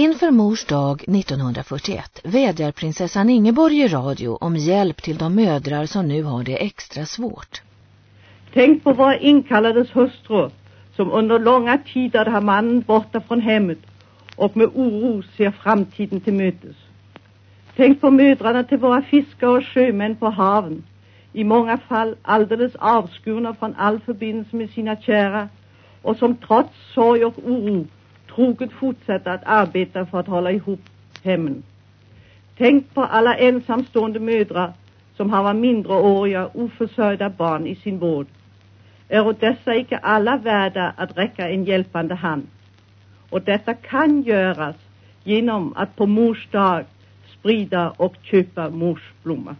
Inför mors dag 1941 vädjar prinsessan Ingeborg i radio om hjälp till de mödrar som nu har det extra svårt. Tänk på våra inkallades hustrur som under långa tider har mannen borta från hemmet och med oro ser framtiden till mötes. Tänk på mödrarna till våra fiskare och sjömän på haven, i många fall alldeles avskurna från all förbindelse med sina kära och som trots sorg och oro troget fortsätta att arbeta för att hålla ihop hemmen. Tänk på alla ensamstående mödrar som har mindreåriga oförsörjda barn i sin vård. Är dessa icke alla värda att räcka en hjälpande hand? Och detta kan göras genom att på mors dag sprida och köpa morsblomma.